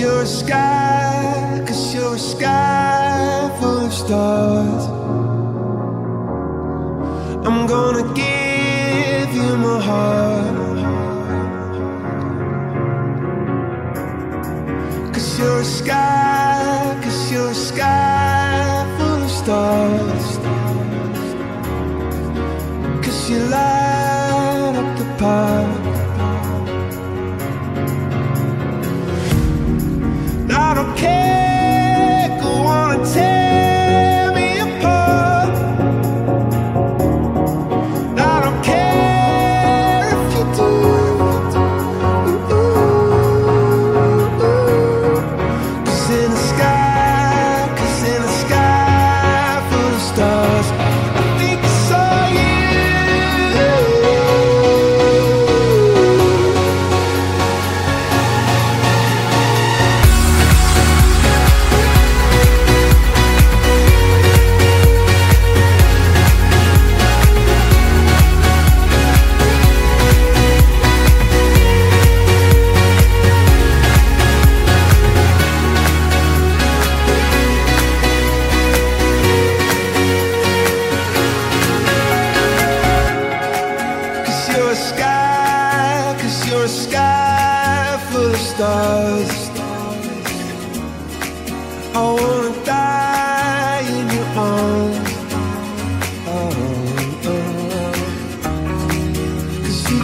you're a sky, cause you're a sky full of stars. I'm gonna give you my heart. Cause you're a sky, cause you're a sky full of stars. Cause you like.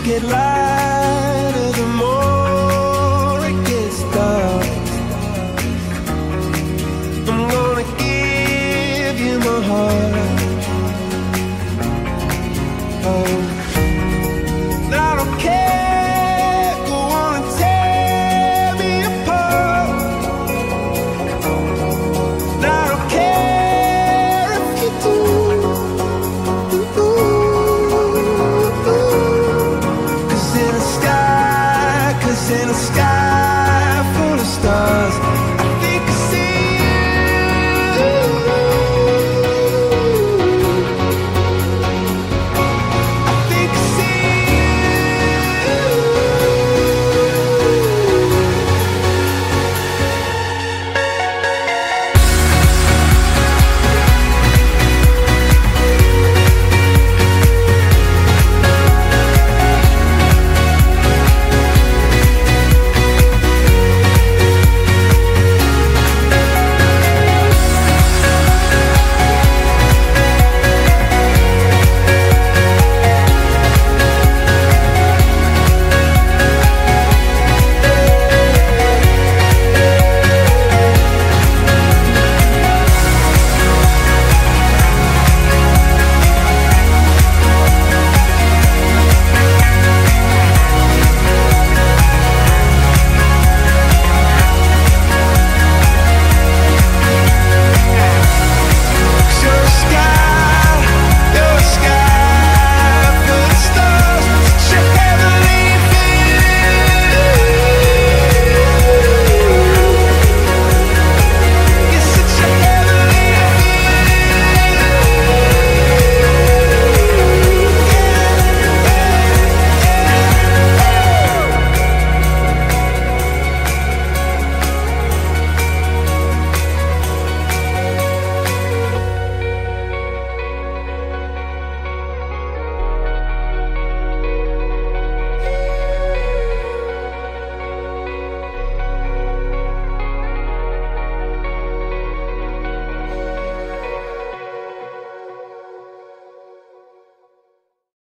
get loud. in the sky.